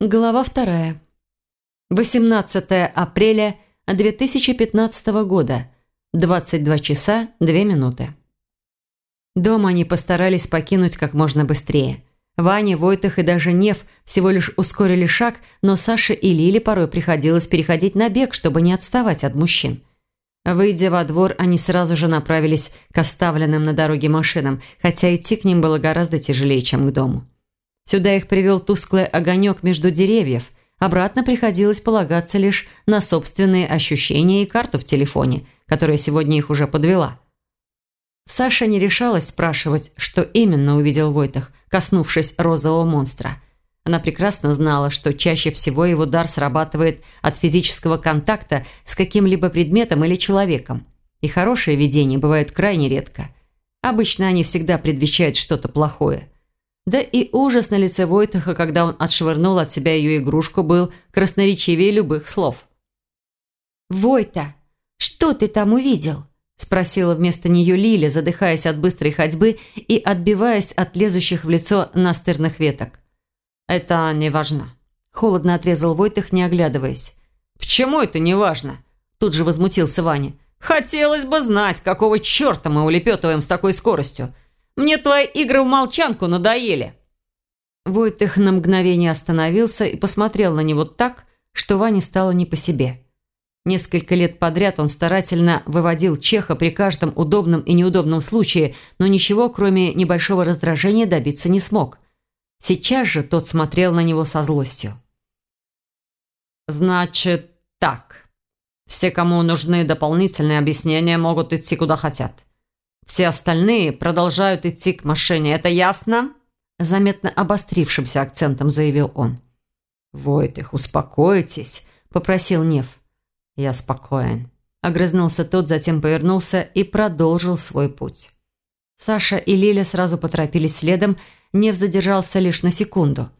Глава вторая. 18 апреля 2015 года. 22 часа 2 минуты. Дом они постарались покинуть как можно быстрее. Ваня, Войтах и даже Нев всего лишь ускорили шаг, но Саше и Лиле порой приходилось переходить на бег, чтобы не отставать от мужчин. Выйдя во двор, они сразу же направились к оставленным на дороге машинам, хотя идти к ним было гораздо тяжелее, чем к дому. Сюда их привел тусклый огонек между деревьев. Обратно приходилось полагаться лишь на собственные ощущения и карту в телефоне, которая сегодня их уже подвела. Саша не решалась спрашивать, что именно увидел Войтах, коснувшись розового монстра. Она прекрасно знала, что чаще всего его дар срабатывает от физического контакта с каким-либо предметом или человеком. И хорошие видения бывают крайне редко. Обычно они всегда предвещают что-то плохое – да и ужас на лице Войтаха, когда он отшвырнул от себя ее игрушку, был красноречивее любых слов. «Войта, что ты там увидел?» спросила вместо нее Лиля, задыхаясь от быстрой ходьбы и отбиваясь от лезущих в лицо настырных веток. «Это не важно», – холодно отрезал Войтах, не оглядываясь. «Почему это не важно?» – тут же возмутился Ваня. «Хотелось бы знать, какого черта мы улепетываем с такой скоростью. Мне твои игры в молчанку надоели». Войтых на мгновение остановился и посмотрел на него так, что Ване стало не по себе. Несколько лет подряд он старательно выводил Чеха при каждом удобном и неудобном случае, но ничего, кроме небольшого раздражения, добиться не смог. Сейчас же тот смотрел на него со злостью. «Значит, так. Все, кому нужны дополнительные объяснения, могут идти куда хотят. Все остальные продолжают идти к машине. Это ясно?» Заметно обострившимся акцентом заявил он. «Войтых, успокойтесь», – попросил Нев. «Я спокоен». Огрызнулся тот, затем повернулся и продолжил свой путь. Саша и Лиля сразу поторопились следом, Нев задержался лишь на секунду.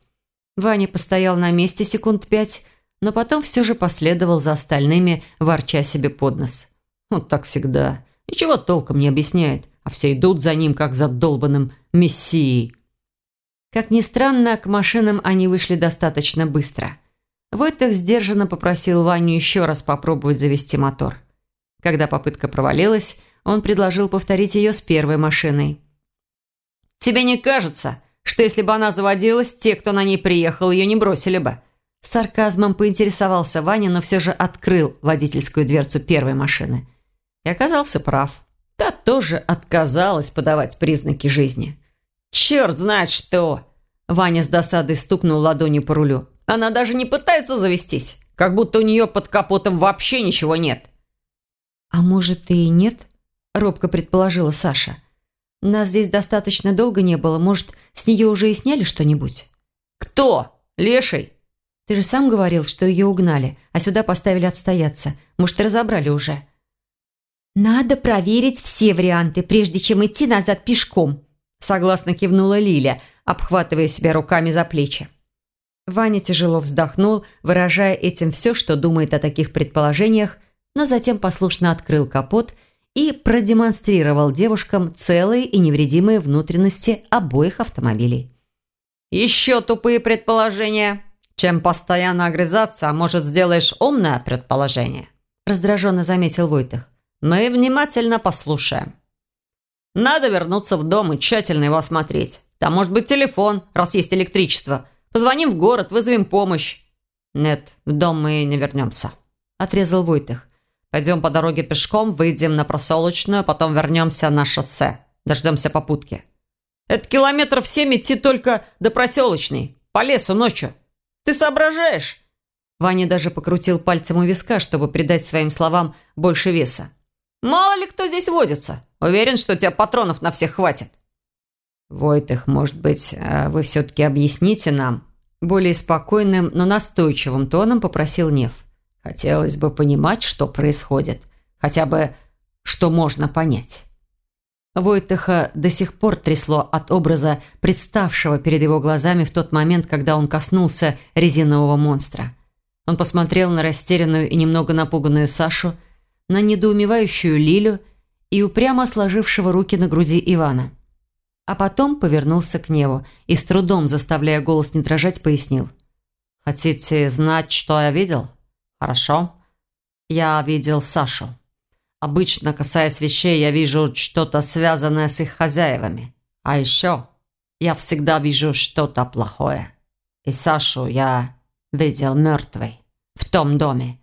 Ваня постоял на месте секунд пять, но потом все же последовал за остальными, ворча себе под нос. «Вот так всегда. Ничего толком не объясняет, а все идут за ним, как за долбанным мессией. Как ни странно, к машинам они вышли достаточно быстро. Войтах сдержанно попросил Ваню еще раз попробовать завести мотор. Когда попытка провалилась, он предложил повторить ее с первой машиной. «Тебе не кажется, что если бы она заводилась, те, кто на ней приехал, ее не бросили бы?» С сарказмом поинтересовался Ваня, но все же открыл водительскую дверцу первой машины – и оказался прав. Та тоже отказалась подавать признаки жизни. «Черт знает что!» Ваня с досадой стукнул ладонью по рулю. «Она даже не пытается завестись, как будто у нее под капотом вообще ничего нет». «А может, и нет?» – робко предположила Саша. «Нас здесь достаточно долго не было. Может, с нее уже и сняли что-нибудь?» «Кто? Леший?» «Ты же сам говорил, что ее угнали, а сюда поставили отстояться. Может, разобрали уже?» «Надо проверить все варианты, прежде чем идти назад пешком», согласно кивнула Лиля, обхватывая себя руками за плечи. Ваня тяжело вздохнул, выражая этим все, что думает о таких предположениях, но затем послушно открыл капот и продемонстрировал девушкам целые и невредимые внутренности обоих автомобилей. «Еще тупые предположения. Чем постоянно огрызаться, а может, сделаешь умное предположение?» раздраженно заметил Войтых. Мы внимательно послушаем. Надо вернуться в дом и тщательно его осмотреть. Там может быть телефон, раз есть электричество. Позвоним в город, вызовем помощь. Нет, в дом мы не вернемся. Отрезал Войтых. Пойдем по дороге пешком, выйдем на просолочную, потом вернемся на шоссе. Дождемся попутки. Это километров семь идти только до проселочной. По лесу ночью. Ты соображаешь? Ваня даже покрутил пальцем у виска, чтобы придать своим словам больше веса. Мало ли кто здесь водится. Уверен, что у тебя патронов на всех хватит». «Войтых, может быть, э, вы все-таки объясните нам?» Более спокойным, но настойчивым тоном попросил Нев. «Хотелось бы понимать, что происходит. Хотя бы, что можно понять». Войтыха до сих пор трясло от образа, представшего перед его глазами в тот момент, когда он коснулся резинового монстра. Он посмотрел на растерянную и немного напуганную Сашу – на недоумевающую Лилю и упрямо сложившего руки на груди Ивана. А потом повернулся к Неву и с трудом, заставляя голос не дрожать, пояснил. Хотите знать, что я видел? Хорошо. Я видел Сашу. Обычно, касаясь вещей, я вижу что-то связанное с их хозяевами. А еще я всегда вижу что-то плохое. И Сашу я видел мертвой в том доме.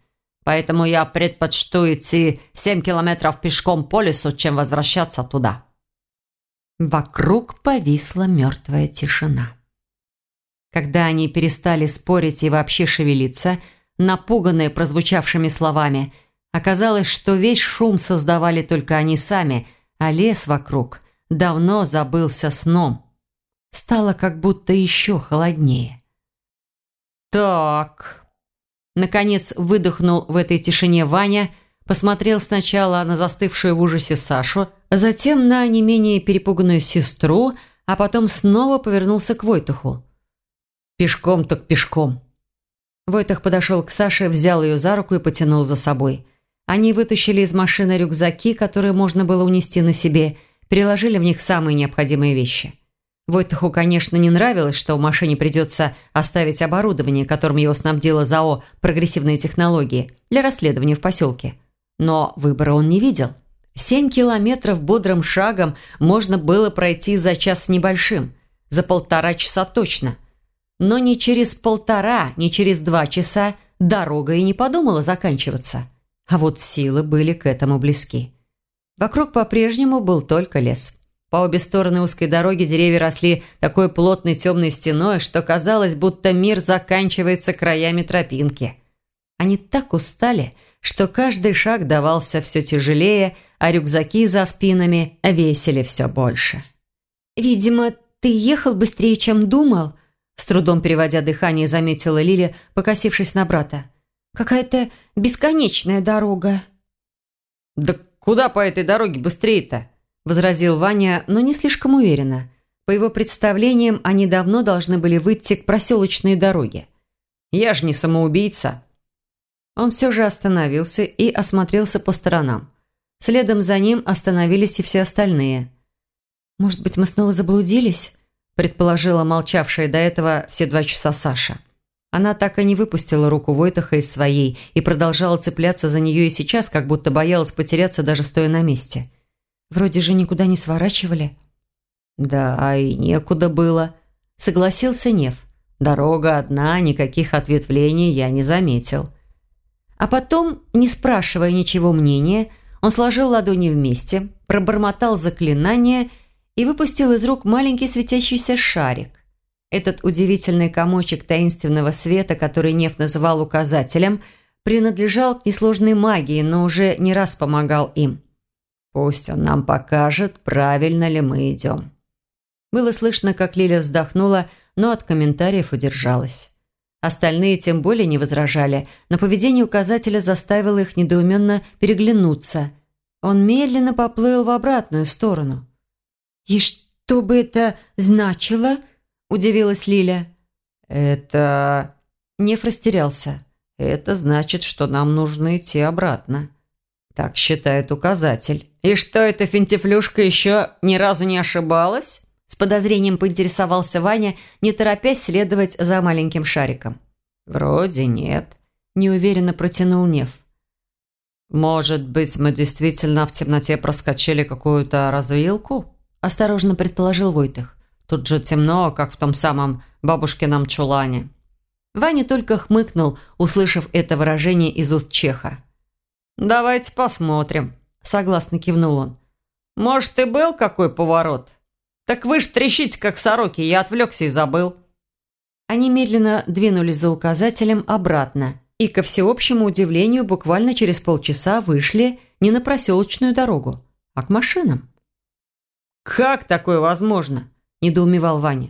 Поэтому я предпочту идти семь километров пешком по лесу, чем возвращаться туда». Вокруг повисла мертвая тишина. Когда они перестали спорить и вообще шевелиться, напуганные прозвучавшими словами, оказалось, что весь шум создавали только они сами, а лес вокруг давно забылся сном. Стало как будто еще холоднее. «Так...» Наконец выдохнул в этой тишине Ваня, посмотрел сначала на застывшую в ужасе Сашу, затем на не менее перепуганную сестру, а потом снова повернулся к Войтуху. Пешком так пешком. Войтах подошел к Саше, взял ее за руку и потянул за собой. Они вытащили из машины рюкзаки, которые можно было унести на себе, переложили в них самые необходимые вещи. Войтаху, конечно, не нравилось, что в машине придется оставить оборудование, которым его снабдила ЗАО «Прогрессивные технологии» для расследования в поселке. Но выбора он не видел. Семь километров бодрым шагом можно было пройти за час небольшим. За полтора часа точно – но ни через полтора, ни через два часа дорога и не подумала заканчиваться. А вот силы были к этому близки. Вокруг по-прежнему был только лес. По обе стороны узкой дороги деревья росли такой плотной темной стеной, что казалось, будто мир заканчивается краями тропинки. Они так устали, что каждый шаг давался все тяжелее, а рюкзаки за спинами весили все больше. «Видимо, ты ехал быстрее, чем думал», с трудом переводя дыхание, заметила Лиля, покосившись на брата. «Какая-то бесконечная дорога». «Да куда по этой дороге быстрее-то?» Возразил Ваня, но не слишком уверенно. По его представлениям, они давно должны были выйти к проселочной дороге. «Я же не самоубийца». Он все же остановился и осмотрелся по сторонам. Следом за ним остановились и все остальные. «Может быть, мы снова заблудились?» предположила молчавшая до этого все два часа Саша. Она так и не выпустила руку Войтаха из своей и продолжала цепляться за нее и сейчас, как будто боялась потеряться, даже стоя на месте. «Вроде же никуда не сворачивали». «Да, и некуда было», — согласился Нев. «Дорога одна, никаких ответвлений я не заметил». А потом, не спрашивая ничего мнения, он сложил ладони вместе, пробормотал заклинание и выпустил из рук маленький светящийся шарик. Этот удивительный комочек таинственного света, который Нев называл указателем, принадлежал к несложной магии, но уже не раз помогал им. «Пусть он нам покажет, правильно ли мы идем». Было слышно, как Лиля вздохнула, но от комментариев удержалась. Остальные тем более не возражали, но поведение указателя заставило их недоуменно переглянуться. Он медленно поплыл в обратную сторону – «И что бы это значило?» – удивилась Лиля. «Это...» – Неф растерялся. «Это значит, что нам нужно идти обратно». Так считает указатель. «И что, эта финтифлюшка еще ни разу не ошибалась?» С подозрением поинтересовался Ваня, не торопясь следовать за маленьким шариком. «Вроде нет», – неуверенно протянул Нев. «Может быть, мы действительно в темноте проскочили какую-то развилку?» осторожно предположил Войтых. Тут же темно, как в том самом бабушкином чулане. Ваня только хмыкнул, услышав это выражение из уст Чеха. «Давайте посмотрим», – согласно кивнул он. «Может, и был какой поворот? Так вы ж трещите, как сороки, я отвлекся и забыл». Они медленно двинулись за указателем обратно и, ко всеобщему удивлению, буквально через полчаса вышли не на проселочную дорогу, а к машинам. «Как такое возможно?» – недоумевал Ваня.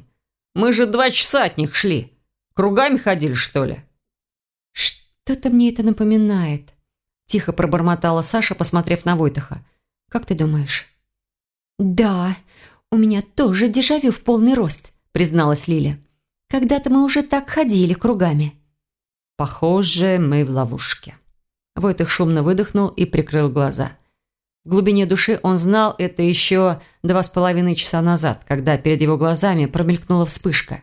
«Мы же два часа от них шли. Кругами ходили, что ли?» «Что-то мне это напоминает», – тихо пробормотала Саша, посмотрев на Войтаха. «Как ты думаешь?» «Да, у меня тоже дежавю в полный рост», – призналась Лиля. «Когда-то мы уже так ходили кругами». «Похоже, мы в ловушке». Войтых шумно выдохнул и прикрыл глаза – в глубине души он знал это еще два с половиной часа назад, когда перед его глазами промелькнула вспышка.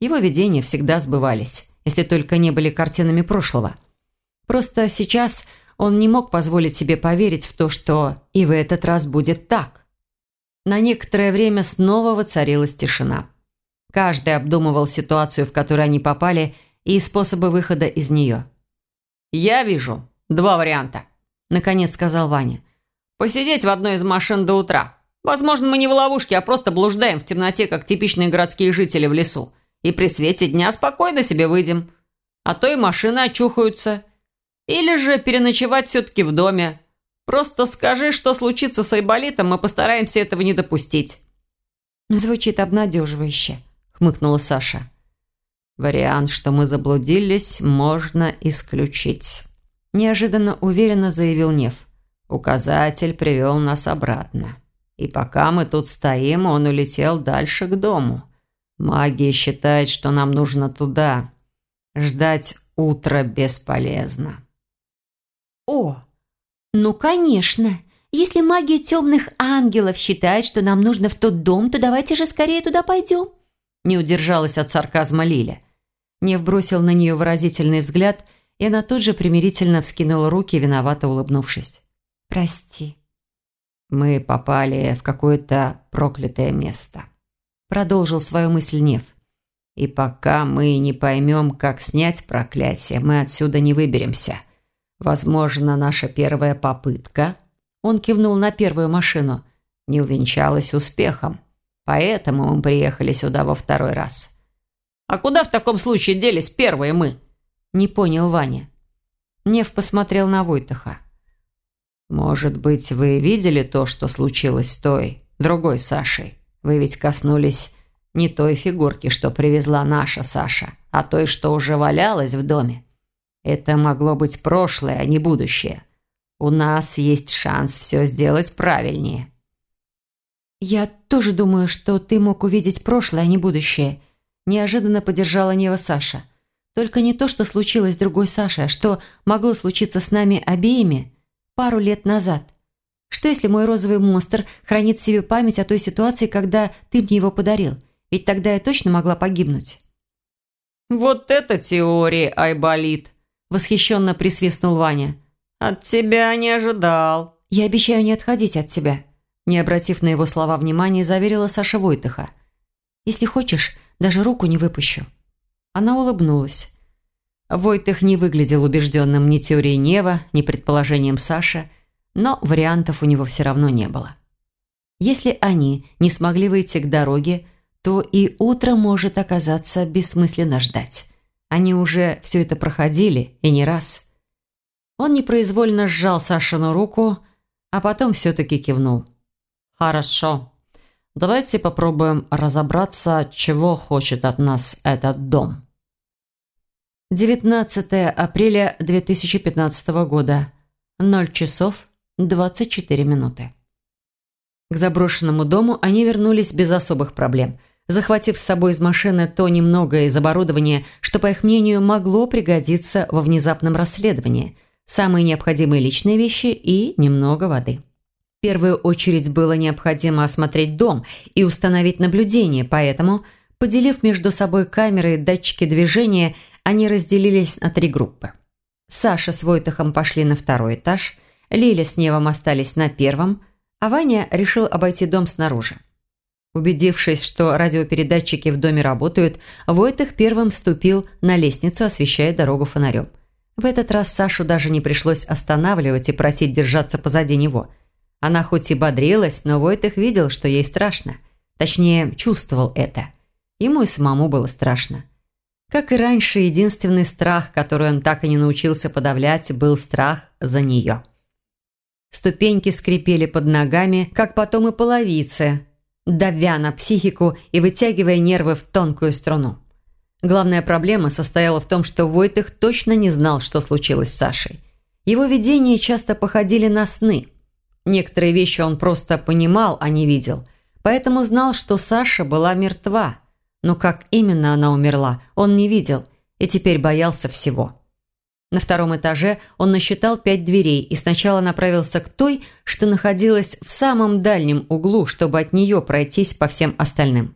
Его видения всегда сбывались. если только не были картинами прошлого. Просто сейчас он не мог позволить себе поверить в то, что и в этот раз будет так. На некоторое время снова воцарилась тишина. Каждый обдумывал ситуацию, в которую они попали, и способы выхода из нее. «Я вижу два варианта», – наконец сказал Ваня. «Посидеть в одной из машин до утра. Возможно, мы не в ловушке, а просто блуждаем в темноте, как типичные городские жители в лесу. И при свете дня спокойно себе выйдем. А то и машины очухаются. Или же переночевать все-таки в доме. Просто скажи, что случится с Айболитом, мы постараемся этого не допустить». «Звучит обнадеживающе», – хмыкнула Саша. «Вариант, что мы заблудились, можно исключить», – неожиданно уверенно заявил Нев. «Указатель привел нас обратно. И пока мы тут стоим, он улетел дальше к дому. Магия считает, что нам нужно туда. Ждать утра бесполезно». «О, ну конечно!» Если магия темных ангелов считает, что нам нужно в тот дом, то давайте же скорее туда пойдем. Не удержалась от сарказма Лиля. Нев бросил на нее выразительный взгляд, и она тут же примирительно вскинула руки, виновато улыбнувшись. «Прости». «Мы попали в какое-то проклятое место», – продолжил свою мысль Нев. «И пока мы не поймем, как снять проклятие, мы отсюда не выберемся. Возможно, наша первая попытка...» Он кивнул на первую машину. «Не увенчалась успехом. Поэтому мы приехали сюда во второй раз». «А куда в таком случае делись первые мы?» Не понял Ваня. Нев посмотрел на Войтаха. «Может быть, вы видели то, что случилось с той, другой Сашей? Вы ведь коснулись не той фигурки, что привезла наша Саша, а той, что уже валялась в доме. Это могло быть прошлое, а не будущее. У нас есть шанс все сделать правильнее». «Я тоже думаю, что ты мог увидеть прошлое, а не будущее», неожиданно поддержала Нева Саша. «Только не то, что случилось с другой Сашей, а что могло случиться с нами обеими пару лет назад. Что если мой розовый монстр хранит в себе память о той ситуации, когда ты мне его подарил? Ведь тогда я точно могла погибнуть». «Вот это теория, Айболит!» – восхищенно присвистнул Ваня. «От тебя не ожидал». «Я обещаю не отходить от тебя», не обратив на его слова внимания, заверила Саша Войтыха. «Если хочешь, даже руку не выпущу». Она улыбнулась. Войтых не выглядел убежденным ни теорией Нева, ни предположением Саши, но вариантов у него все равно не было. Если они не смогли выйти к дороге, то и утро может оказаться бессмысленно ждать. Они уже все это проходили, и не раз. Он непроизвольно сжал Сашину руку, а потом все-таки кивнул. «Хорошо. Давайте попробуем разобраться, чего хочет от нас этот дом». 19 апреля 2015 года. 0 часов 24 минуты. К заброшенному дому они вернулись без особых проблем, захватив с собой из машины то немногое из оборудования, что, по их мнению, могло пригодиться во внезапном расследовании, самые необходимые личные вещи и немного воды. В первую очередь было необходимо осмотреть дом и установить наблюдение, поэтому, поделив между собой камеры и датчики движения, они разделились на три группы. Саша с Войтахом пошли на второй этаж, Лиля с Невом остались на первом, а Ваня решил обойти дом снаружи. Убедившись, что радиопередатчики в доме работают, Войтах первым ступил на лестницу, освещая дорогу фонарем. В этот раз Сашу даже не пришлось останавливать и просить держаться позади него – она хоть и бодрилась, но Войтых видел, что ей страшно. Точнее, чувствовал это. Ему и самому было страшно. Как и раньше, единственный страх, который он так и не научился подавлять, был страх за нее. Ступеньки скрипели под ногами, как потом и половицы, давя на психику и вытягивая нервы в тонкую струну. Главная проблема состояла в том, что Войтых точно не знал, что случилось с Сашей. Его видения часто походили на сны – Некоторые вещи он просто понимал, а не видел. Поэтому знал, что Саша была мертва. Но как именно она умерла, он не видел и теперь боялся всего. На втором этаже он насчитал пять дверей и сначала направился к той, что находилась в самом дальнем углу, чтобы от нее пройтись по всем остальным.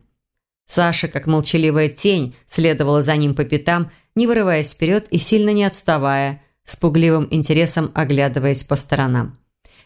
Саша, как молчаливая тень, следовала за ним по пятам, не вырываясь вперед и сильно не отставая, с пугливым интересом оглядываясь по сторонам.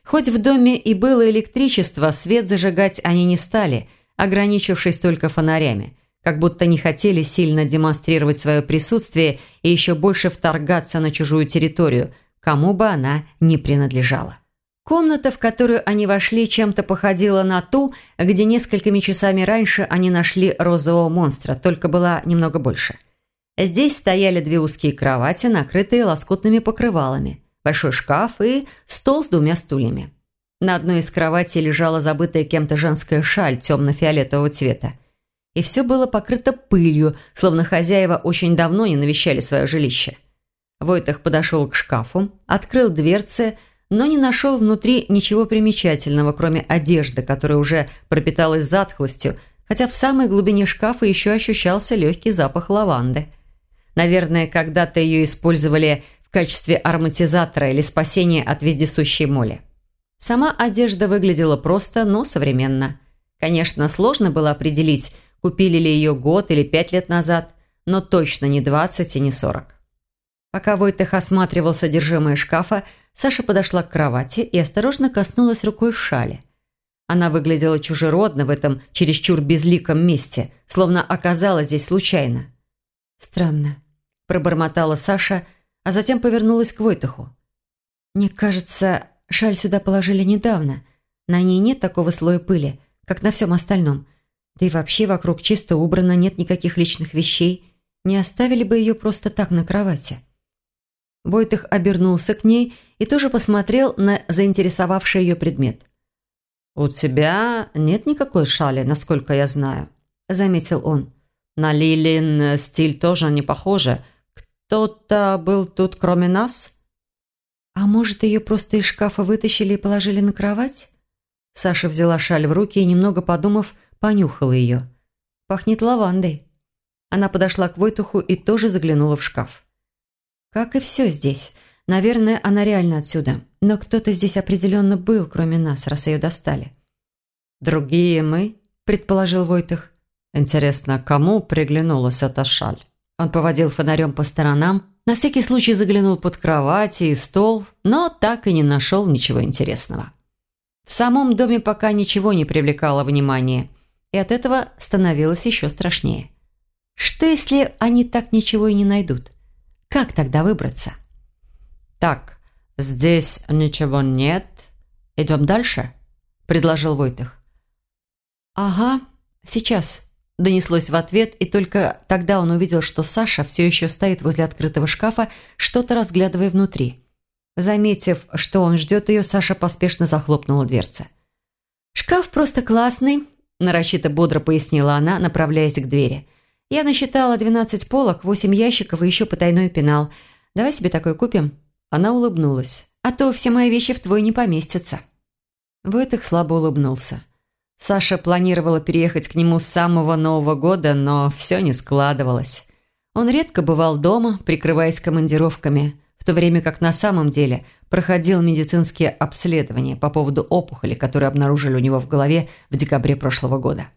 Хоть в доме и было электричество, свет зажигать они не стали, ограничившись только фонарями, как будто не хотели сильно демонстрировать свое присутствие и еще больше вторгаться на чужую территорию, кому бы она ни принадлежала. Комната, в которую они вошли, чем-то походила на ту, где несколькими часами раньше они нашли розового монстра, только была немного больше. Здесь стояли две узкие кровати, накрытые лоскутными покрывалами, большой шкаф и стол с двумя стульями. На одной из кроватей лежала забытая кем-то женская шаль темно-фиолетового цвета. И все было покрыто пылью, словно хозяева очень давно не навещали свое жилище. Войтах подошел к шкафу, открыл дверцы, но не нашел внутри ничего примечательного, кроме одежды, которая уже пропиталась затхлостью, хотя в самой глубине шкафа еще ощущался легкий запах лаванды. Наверное, когда-то ее использовали в качестве ароматизатора или спасения от вездесущей моли. Сама одежда выглядела просто, но современно. Конечно, сложно было определить, купили ли ее год или пять лет назад, но точно не 20 и не 40. Пока Войтех осматривал содержимое шкафа, Саша подошла к кровати и осторожно коснулась рукой шали. Она выглядела чужеродно в этом чересчур безликом месте, словно оказалась здесь случайно. «Странно», – пробормотала Саша, а затем повернулась к Войтаху. «Мне кажется, шаль сюда положили недавно. На ней нет такого слоя пыли, как на всем остальном. Да и вообще вокруг чисто убрано, нет никаких личных вещей. Не оставили бы ее просто так на кровати». Войтых обернулся к ней и тоже посмотрел на заинтересовавший ее предмет. «У тебя нет никакой шали, насколько я знаю», – заметил он. «На Лилин стиль тоже не похоже. Кто-то был тут кроме нас?» «А может, ее просто из шкафа вытащили и положили на кровать?» Саша взяла шаль в руки и, немного подумав, понюхала ее. «Пахнет лавандой». Она подошла к Войтуху и тоже заглянула в шкаф. Как и все здесь. Наверное, она реально отсюда. Но кто-то здесь определенно был, кроме нас, раз ее достали. «Другие мы?» – предположил Войтых. «Интересно, кому приглянулась эта шаль?» Он поводил фонарем по сторонам, на всякий случай заглянул под кровать и стол, но так и не нашел ничего интересного. В самом доме пока ничего не привлекало внимания, и от этого становилось еще страшнее. Что, если они так ничего и не найдут? Как тогда выбраться? «Так, здесь ничего нет. Идем дальше?» – предложил Войтых. «Ага, сейчас», – донеслось в ответ, и только тогда он увидел, что Саша все еще стоит возле открытого шкафа, что-то разглядывая внутри. Заметив, что он ждет ее, Саша поспешно захлопнула дверцы. «Шкаф просто классный», – нарочито бодро пояснила она, направляясь к двери – я насчитала 12 полок, 8 ящиков и еще потайной пенал. Давай себе такой купим?» Она улыбнулась. «А то все мои вещи в твой не поместятся». Войтых слабо улыбнулся. Саша планировала переехать к нему с самого Нового года, но все не складывалось. Он редко бывал дома, прикрываясь командировками, в то время как на самом деле проходил медицинские обследования по поводу опухоли, которые обнаружили у него в голове в декабре прошлого года.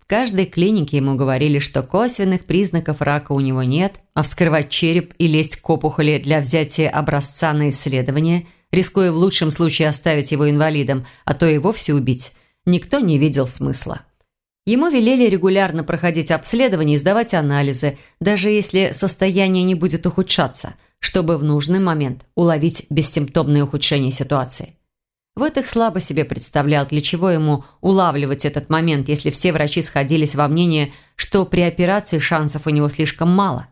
В каждой клинике ему говорили, что косвенных признаков рака у него нет, а вскрывать череп и лезть к опухоли для взятия образца на исследование, рискуя в лучшем случае оставить его инвалидом, а то и вовсе убить, никто не видел смысла. Ему велели регулярно проходить обследования и сдавать анализы, даже если состояние не будет ухудшаться, чтобы в нужный момент уловить бессимптомное ухудшение ситуации. Войтых слабо себе представлял, для чего ему улавливать этот момент, если все врачи сходились во мнении, что при операции шансов у него слишком мало.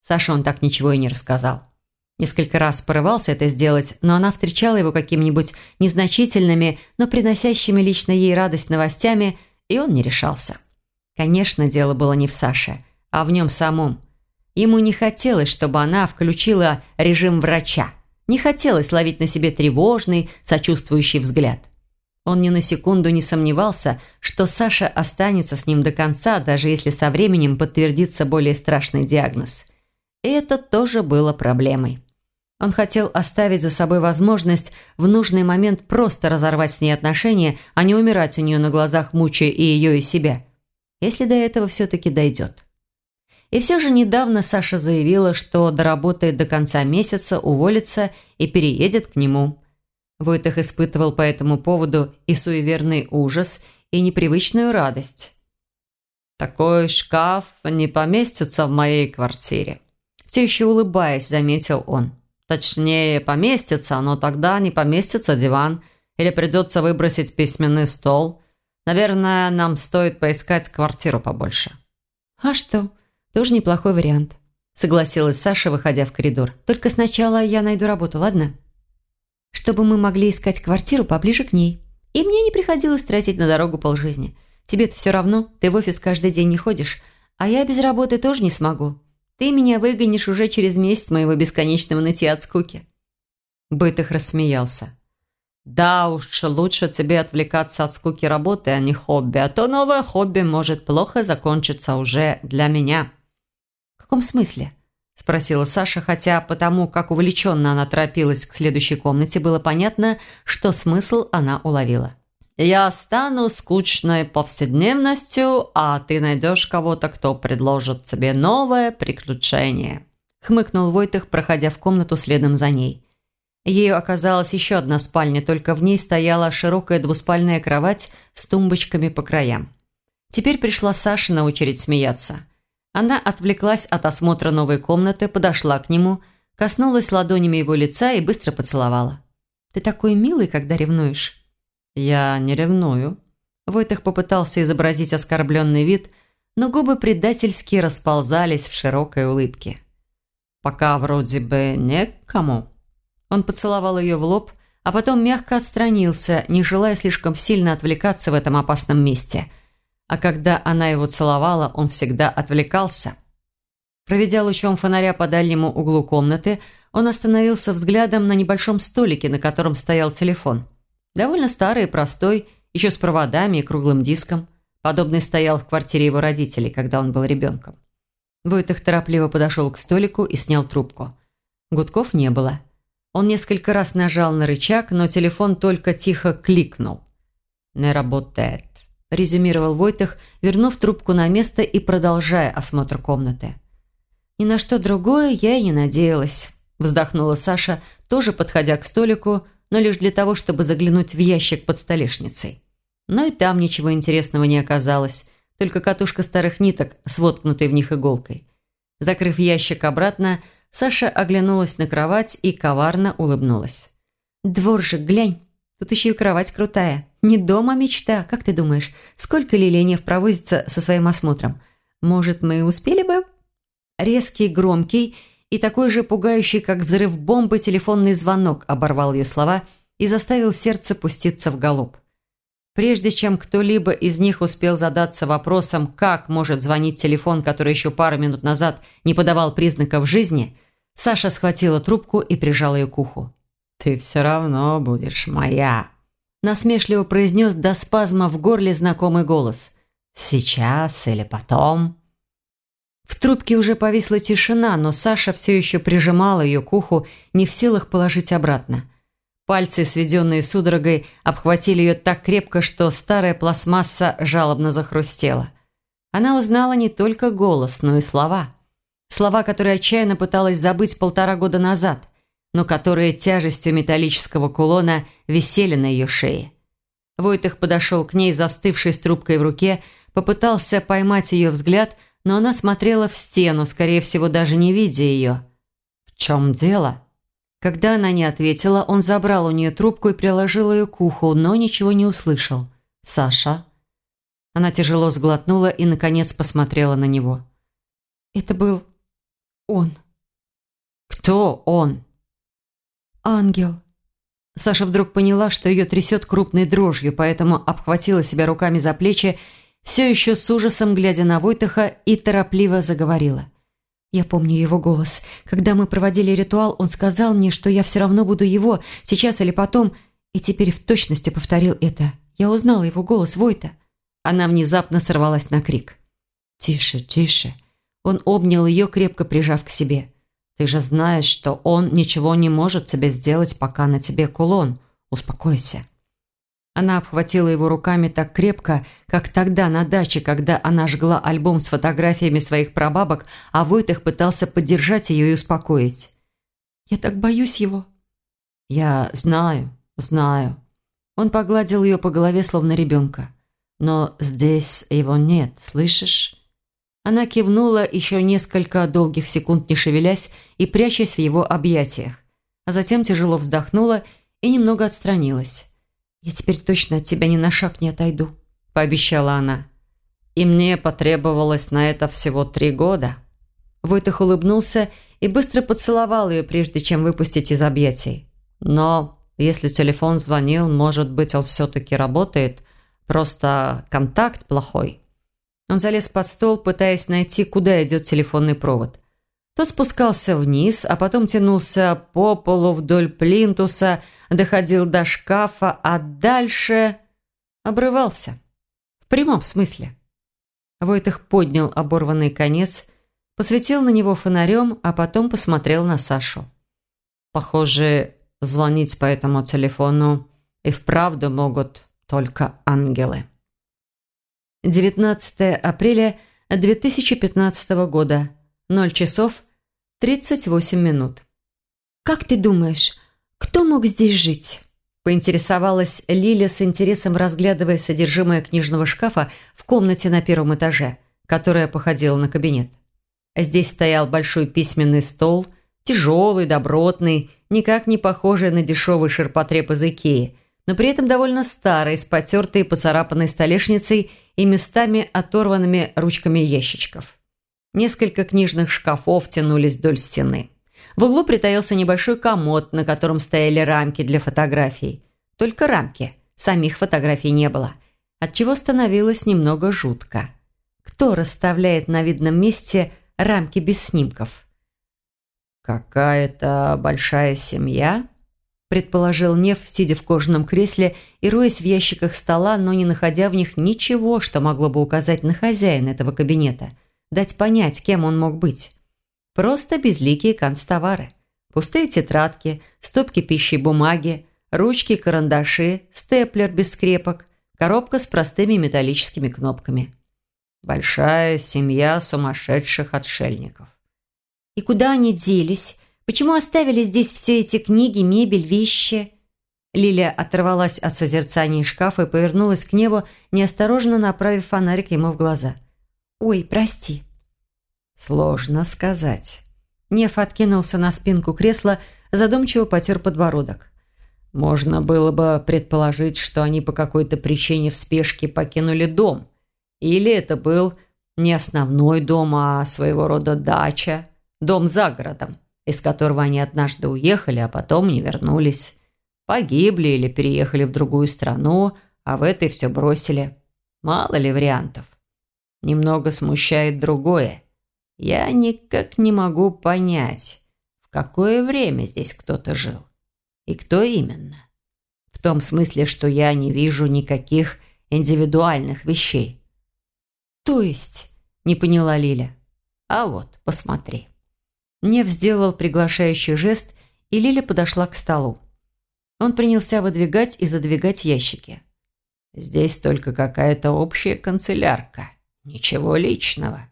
Саше он так ничего и не рассказал. Несколько раз порывался это сделать, но она встречала его какими-нибудь незначительными, но приносящими лично ей радость новостями, и он не решался. Конечно, дело было не в Саше, а в нем самом. Ему не хотелось, чтобы она включила режим врача. Не хотелось ловить на себе тревожный, сочувствующий взгляд. Он ни на секунду не сомневался, что Саша останется с ним до конца, даже если со временем подтвердится более страшный диагноз. И это тоже было проблемой. Он хотел оставить за собой возможность в нужный момент просто разорвать с ней отношения, а не умирать у нее на глазах, мучая и ее, и себя. если до этого все-таки дойдет. И все же недавно Саша заявила, что доработает до конца месяца, уволится и переедет к нему. Войтах испытывал по этому поводу и суеверный ужас, и непривычную радость. «Такой шкаф не поместится в моей квартире», все еще улыбаясь, заметил он. «Точнее, поместится, но тогда не поместится диван, или придется выбросить письменный стол. Наверное, нам стоит поискать квартиру побольше». «А что?» Тоже неплохой вариант. Согласилась Саша, выходя в коридор. Только сначала я найду работу, ладно? Чтобы мы могли искать квартиру поближе к ней. И мне не приходилось тратить на дорогу полжизни. Тебе-то все равно, ты в офис каждый день не ходишь. А я без работы тоже не смогу. Ты меня выгонишь уже через месяц моего бесконечного нытья от скуки». Бытых рассмеялся. «Да уж, лучше тебе отвлекаться от скуки работы, а не хобби, а то новое хобби может плохо закончиться уже для меня» каком смысле?» – спросила Саша, хотя потому, как увлеченно она торопилась к следующей комнате, было понятно, что смысл она уловила. «Я стану скучной повседневностью, а ты найдешь кого-то, кто предложит тебе новое приключение», – хмыкнул Войтых, проходя в комнату следом за ней. Ею оказалась еще одна спальня, только в ней стояла широкая двуспальная кровать с тумбочками по краям. Теперь пришла Саша на очередь смеяться – она отвлеклась от осмотра новой комнаты, подошла к нему, коснулась ладонями его лица и быстро поцеловала. «Ты такой милый, когда ревнуешь». «Я не ревную». Войтых попытался изобразить оскорбленный вид, но губы предательски расползались в широкой улыбке. «Пока вроде бы не к кому». Он поцеловал ее в лоб, а потом мягко отстранился, не желая слишком сильно отвлекаться в этом опасном месте – а когда она его целовала, он всегда отвлекался. Проведя лучом фонаря по дальнему углу комнаты, он остановился взглядом на небольшом столике, на котором стоял телефон. Довольно старый и простой, еще с проводами и круглым диском. Подобный стоял в квартире его родителей, когда он был ребенком. Войтых торопливо подошел к столику и снял трубку. Гудков не было. Он несколько раз нажал на рычаг, но телефон только тихо кликнул. «Не работает» резюмировал Войтых, вернув трубку на место и продолжая осмотр комнаты. «Ни на что другое я и не надеялась», – вздохнула Саша, тоже подходя к столику, но лишь для того, чтобы заглянуть в ящик под столешницей. Но и там ничего интересного не оказалось, только катушка старых ниток с воткнутой в них иголкой. Закрыв ящик обратно, Саша оглянулась на кровать и коварно улыбнулась. «Дворжик, глянь, тут еще и кровать крутая». Не дома мечта, как ты думаешь? Сколько Лиленев провозится со своим осмотром? Может, мы успели бы?» Резкий, громкий и такой же пугающий, как взрыв бомбы, телефонный звонок оборвал ее слова и заставил сердце пуститься в галоп. Прежде чем кто-либо из них успел задаться вопросом, как может звонить телефон, который еще пару минут назад не подавал признаков жизни, Саша схватила трубку и прижала ее к уху. «Ты все равно будешь моя», насмешливо произнес до спазма в горле знакомый голос. «Сейчас или потом?» В трубке уже повисла тишина, но Саша все еще прижимала ее к уху, не в силах положить обратно. Пальцы, сведенные судорогой, обхватили ее так крепко, что старая пластмасса жалобно захрустела. Она узнала не только голос, но и слова. Слова, которые отчаянно пыталась забыть полтора года назад – но которые тяжестью металлического кулона висели на ее шее. Войтых подошел к ней, застывшей с трубкой в руке, попытался поймать ее взгляд, но она смотрела в стену, скорее всего, даже не видя ее. «В чем дело?» Когда она не ответила, он забрал у нее трубку и приложил ее к уху, но ничего не услышал. «Саша?» Она тяжело сглотнула и, наконец, посмотрела на него. «Это был он». «Кто он?» Ангел». Саша вдруг поняла, что ее трясет крупной дрожью, поэтому обхватила себя руками за плечи, все еще с ужасом глядя на Войтаха и торопливо заговорила. «Я помню его голос. Когда мы проводили ритуал, он сказал мне, что я все равно буду его, сейчас или потом, и теперь в точности повторил это. Я узнала его голос, Войта». Она внезапно сорвалась на крик. «Тише, тише». Он обнял ее, крепко прижав к себе. Ты же знаешь, что он ничего не может тебе сделать, пока на тебе кулон. Успокойся». Она обхватила его руками так крепко, как тогда на даче, когда она жгла альбом с фотографиями своих прабабок, а Войтых пытался поддержать ее и успокоить. «Я так боюсь его». «Я знаю, знаю». Он погладил ее по голове, словно ребенка. «Но здесь его нет, слышишь?» Она кивнула еще несколько долгих секунд, не шевелясь и прячась в его объятиях, а затем тяжело вздохнула и немного отстранилась. «Я теперь точно от тебя ни на шаг не отойду», – пообещала она. «И мне потребовалось на это всего три года». Войтых улыбнулся и быстро поцеловал ее, прежде чем выпустить из объятий. «Но если телефон звонил, может быть, он все-таки работает, просто контакт плохой». Он залез под стол, пытаясь найти, куда идет телефонный провод. Тот спускался вниз, а потом тянулся по полу вдоль плинтуса, доходил до шкафа, а дальше обрывался. В прямом смысле. Войтых поднял оборванный конец, посветил на него фонарем, а потом посмотрел на Сашу. Похоже, звонить по этому телефону и вправду могут только ангелы. 19 апреля 2015 года, 0 часов 38 минут. «Как ты думаешь, кто мог здесь жить?» Поинтересовалась Лиля с интересом, разглядывая содержимое книжного шкафа в комнате на первом этаже, которая походила на кабинет. Здесь стоял большой письменный стол, тяжелый, добротный, никак не похожий на дешевый ширпотреб из Икеи, но при этом довольно старый, с потертой и поцарапанной столешницей и местами оторванными ручками ящичков. Несколько книжных шкафов тянулись вдоль стены. В углу притаился небольшой комод, на котором стояли рамки для фотографий. Только рамки. Самих фотографий не было. Отчего становилось немного жутко. Кто расставляет на видном месте рамки без снимков? «Какая-то большая семья?» Предположил Нев, сидя в кожаном кресле и роясь в ящиках стола, но не находя в них ничего, что могло бы указать на хозяина этого кабинета – дать понять, кем он мог быть. Просто безликие канцтовары. Пустые тетрадки, стопки пищи и бумаги, ручки, карандаши, степлер без скрепок, коробка с простыми металлическими кнопками. Большая семья сумасшедших отшельников. И куда они делись? Почему оставили здесь все эти книги, мебель, вещи? Лилия оторвалась от созерцания шкафа и повернулась к небу, неосторожно направив фонарик ему в глаза – «Ой, прости». «Сложно сказать». Неф откинулся на спинку кресла, задумчиво потер подбородок. Можно было бы предположить, что они по какой-то причине в спешке покинули дом. Или это был не основной дом, а своего рода дача, дом за городом, из которого они однажды уехали, а потом не вернулись. Погибли или переехали в другую страну, а в этой все бросили. Мало ли вариантов. Немного смущает другое. Я никак не могу понять, в какое время здесь кто-то жил. И кто именно. В том смысле, что я не вижу никаких индивидуальных вещей. То есть, не поняла Лиля. А вот, посмотри. Нев сделал приглашающий жест, и Лиля подошла к столу. Он принялся выдвигать и задвигать ящики. Здесь только какая-то общая канцелярка. Ничего личного.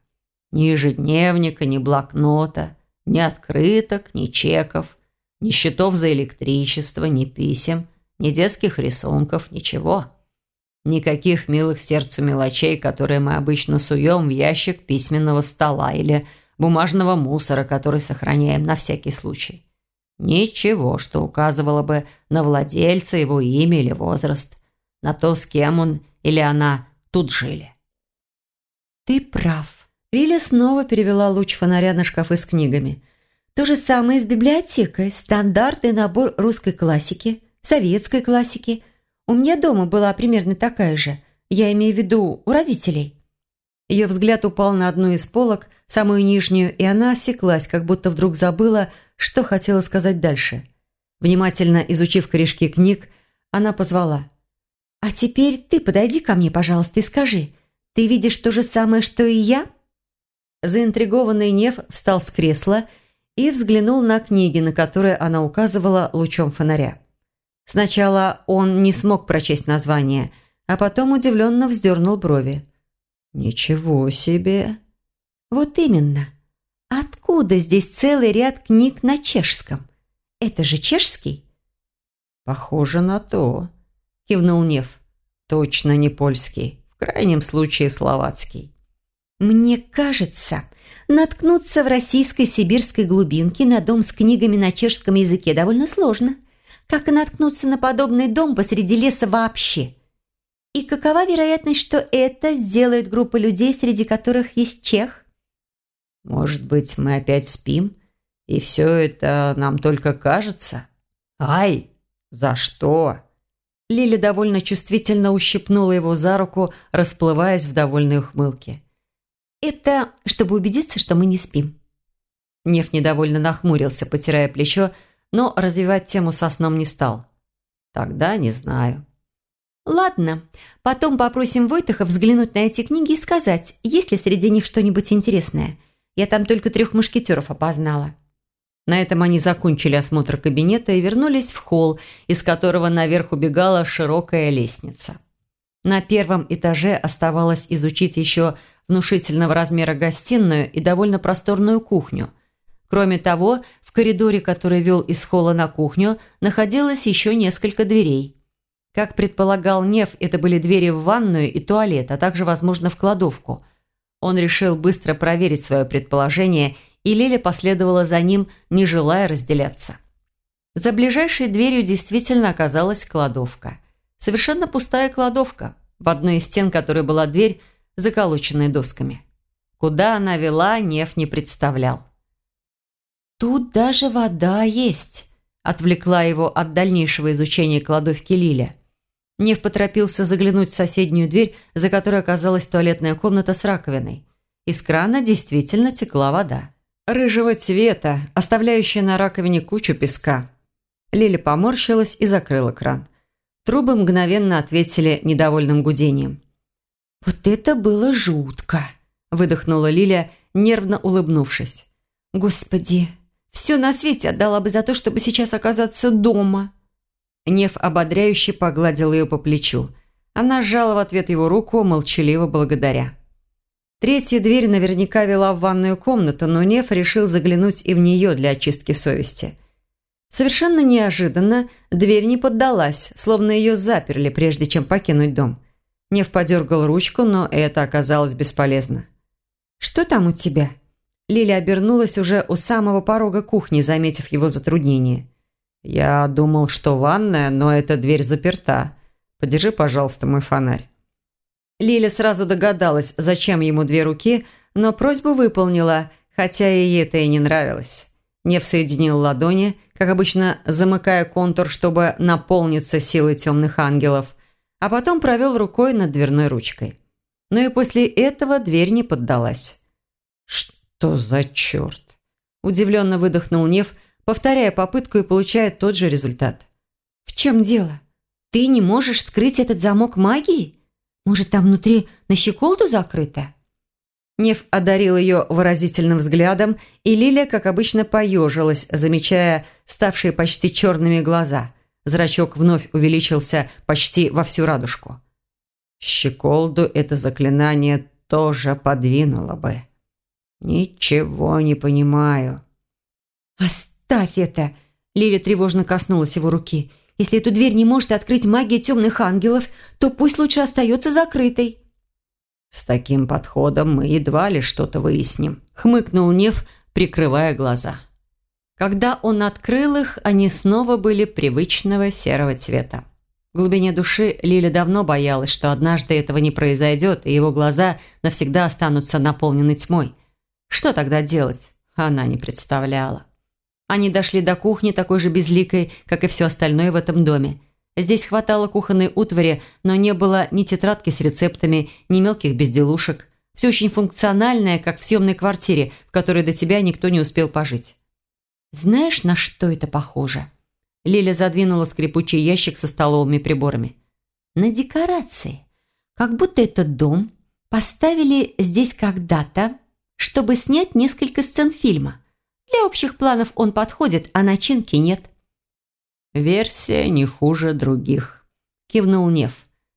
Ни ежедневника, ни блокнота, ни открыток, ни чеков, ни счетов за электричество, ни писем, ни детских рисунков, ничего. Никаких милых сердцу мелочей, которые мы обычно суем в ящик письменного стола или бумажного мусора, который сохраняем на всякий случай. Ничего, что указывало бы на владельца, его имя или возраст, на то, с кем он или она тут жили. «Ты прав». Лиля снова перевела луч фонаря на шкафы с книгами. «То же самое с библиотекой. Стандартный набор русской классики, советской классики. У меня дома была примерно такая же. Я имею в виду у родителей». Ее взгляд упал на одну из полок, самую нижнюю, и она осеклась, как будто вдруг забыла, что хотела сказать дальше. Внимательно изучив корешки книг, она позвала. «А теперь ты подойди ко мне, пожалуйста, и скажи, ты видишь то же самое, что и я?» Заинтригованный Нев встал с кресла и взглянул на книги, на которые она указывала лучом фонаря. Сначала он не смог прочесть название, а потом удивленно вздернул брови. «Ничего себе!» «Вот именно. Откуда здесь целый ряд книг на чешском? Это же чешский?» «Похоже на то», – кивнул Нев. «Точно не польский, в крайнем случае словацкий». «Мне кажется, наткнуться в российской сибирской глубинке на дом с книгами на чешском языке довольно сложно. Как и наткнуться на подобный дом посреди леса вообще. И какова вероятность, что это сделает группа людей, среди которых есть чех?» «Может быть, мы опять спим, и все это нам только кажется? Ай, за что?» Лиля довольно чувствительно ущипнула его за руку, расплываясь в довольной ухмылке. «Это чтобы убедиться, что мы не спим». Нев недовольно нахмурился, потирая плечо, но развивать тему со сном не стал. «Тогда не знаю». «Ладно, потом попросим Войтаха взглянуть на эти книги и сказать, есть ли среди них что-нибудь интересное. Я там только трех мушкетеров опознала». На этом они закончили осмотр кабинета и вернулись в холл, из которого наверх убегала широкая лестница. На первом этаже оставалось изучить еще внушительного размера гостиную и довольно просторную кухню. Кроме того, в коридоре, который вел из холла на кухню, находилось еще несколько дверей. Как предполагал Нев, это были двери в ванную и туалет, а также, возможно, в кладовку. Он решил быстро проверить свое предположение, и Лиля последовала за ним, не желая разделяться. За ближайшей дверью действительно оказалась кладовка. Совершенно пустая кладовка, в одной из стен которой была дверь, заколоченная досками. Куда она вела, Нев не представлял. «Тут даже вода есть», – отвлекла его от дальнейшего изучения кладовки Лиля. Нев поторопился заглянуть в соседнюю дверь, за которой оказалась туалетная комната с раковиной. Из крана действительно текла вода. Рыжего цвета, оставляющая на раковине кучу песка. Лиля поморщилась и закрыла кран. Трубы мгновенно ответили недовольным гудением. «Вот это было жутко!» – выдохнула Лиля, нервно улыбнувшись. «Господи, все на свете отдала бы за то, чтобы сейчас оказаться дома!» Нев ободряюще погладил ее по плечу. Она сжала в ответ его руку, молчаливо благодаря. Третья дверь наверняка вела в ванную комнату, но Нев решил заглянуть и в нее для очистки совести. Совершенно неожиданно дверь не поддалась, словно ее заперли, прежде чем покинуть дом. Нев подергал ручку, но это оказалось бесполезно. «Что там у тебя?» Лиля обернулась уже у самого порога кухни, заметив его затруднение. «Я думал, что ванная, но эта дверь заперта. Подержи, пожалуйста, мой фонарь». Лиля сразу догадалась, зачем ему две руки, но просьбу выполнила, хотя ей это и не нравилось. Нев соединил ладони, как обычно замыкая контур, чтобы наполниться силой темных ангелов, а потом провел рукой над дверной ручкой. Но и после этого дверь не поддалась. «Что за черт?» Удивленно выдохнул Нев, повторяя попытку и получая тот же результат. «В чем дело? Ты не можешь скрыть этот замок магии? Может, там внутри на щеколду закрыто?» Нев одарил ее выразительным взглядом, и Лилия, как обычно, поежилась, замечая ставшие почти черными глаза. Зрачок вновь увеличился почти во всю радужку. Щеколду это заклинание тоже подвинуло бы. «Ничего не понимаю». «Оставь!» «Оставь это!» Лиля тревожно коснулась его руки. «Если эту дверь не может открыть магия темных ангелов, то пусть лучше остается закрытой». «С таким подходом мы едва ли что-то выясним», — хмыкнул Нев, прикрывая глаза. Когда он открыл их, они снова были привычного серого цвета. В глубине души Лиля давно боялась, что однажды этого не произойдет, и его глаза навсегда останутся наполнены тьмой. Что тогда делать? Она не представляла. Они дошли до кухни, такой же безликой, как и все остальное в этом доме. Здесь хватало кухонной утвари, но не было ни тетрадки с рецептами, ни мелких безделушек. Все очень функциональное, как в съемной квартире, в которой до тебя никто не успел пожить. «Знаешь, на что это похоже?» Лиля задвинула скрипучий ящик со столовыми приборами. «На декорации. Как будто этот дом поставили здесь когда-то, чтобы снять несколько сцен фильма. Для общих планов он подходит, а начинки нет. Версия не хуже других. Кивнул Нев.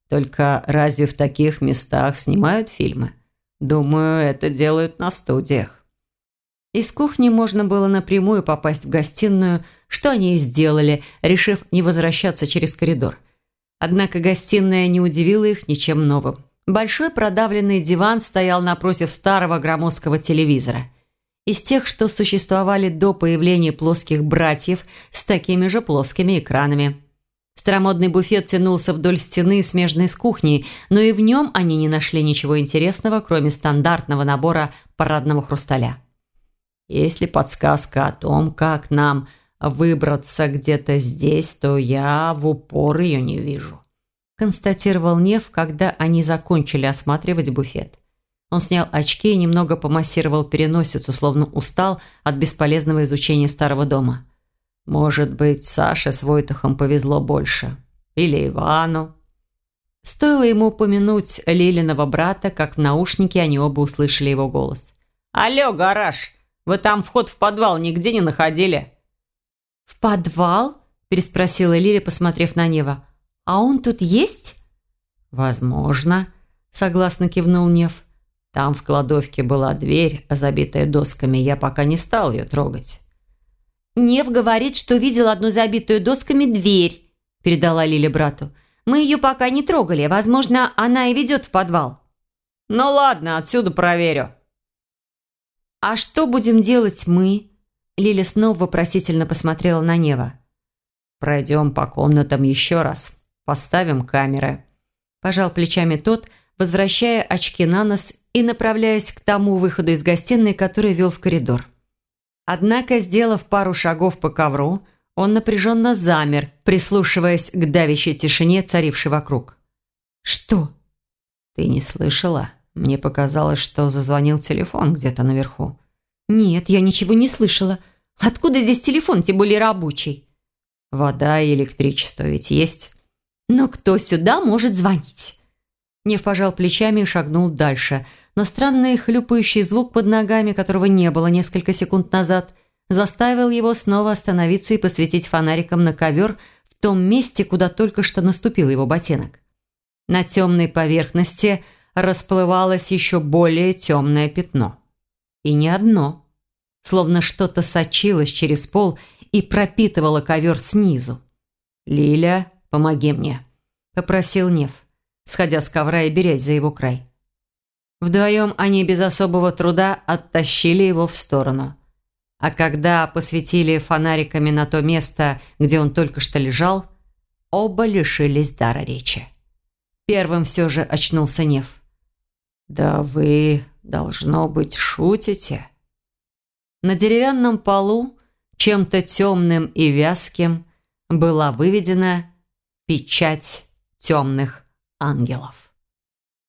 Только разве в таких местах снимают фильмы? Думаю, это делают на студиях. Из кухни можно было напрямую попасть в гостиную, что они и сделали, решив не возвращаться через коридор. Однако гостиная не удивила их ничем новым. Большой продавленный диван стоял напротив старого громоздкого телевизора. Из тех, что существовали до появления плоских братьев с такими же плоскими экранами. Старомодный буфет тянулся вдоль стены, смежной с кухней, но и в нем они не нашли ничего интересного, кроме стандартного набора парадного хрусталя. Если подсказка о том, как нам выбраться где-то здесь, то я в упор ее не вижу констатировал Нев, когда они закончили осматривать буфет. Он снял очки и немного помассировал переносицу, словно устал от бесполезного изучения старого дома. «Может быть, Саше с Войтухом повезло больше. Или Ивану». Стоило ему упомянуть Лилиного брата, как в наушнике они оба услышали его голос. «Алло, гараж! Вы там вход в подвал нигде не находили?» «В подвал?» – переспросила Лиля, посмотрев на Нева. «А он тут есть?» «Возможно», – согласно кивнул Нев. «Там в кладовке была дверь, забитая досками. Я пока не стал ее трогать». «Нев говорит, что видел одну забитую досками дверь», – передала Лиля брату. «Мы ее пока не трогали. Возможно, она и ведет в подвал». «Ну ладно, отсюда проверю». «А что будем делать мы?» Лиля снова вопросительно посмотрела на Нева. «Пройдем по комнатам еще раз», Поставим камеры». Пожал плечами тот, возвращая очки на нос и направляясь к тому выходу из гостиной, который вел в коридор. Однако, сделав пару шагов по ковру, он напряженно замер, прислушиваясь к давящей тишине, царившей вокруг. «Что?» «Ты не слышала? Мне показалось, что зазвонил телефон где-то наверху». «Нет, я ничего не слышала. Откуда здесь телефон, тем более рабочий?» «Вода и электричество ведь есть?» Но кто сюда может звонить? Нев пожал плечами и шагнул дальше, но странный хлюпающий звук под ногами, которого не было несколько секунд назад, заставил его снова остановиться и посветить фонариком на ковер в том месте, куда только что наступил его ботинок. На темной поверхности расплывалось еще более темное пятно. И не одно. Словно что-то сочилось через пол и пропитывало ковер снизу. Лиля «Помоги мне», – попросил Нев, сходя с ковра и берясь за его край. Вдвоем они без особого труда оттащили его в сторону. А когда посветили фонариками на то место, где он только что лежал, оба лишились дара речи. Первым все же очнулся Нев. «Да вы, должно быть, шутите?» На деревянном полу, чем-то темным и вязким, была выведена печать темных ангелов.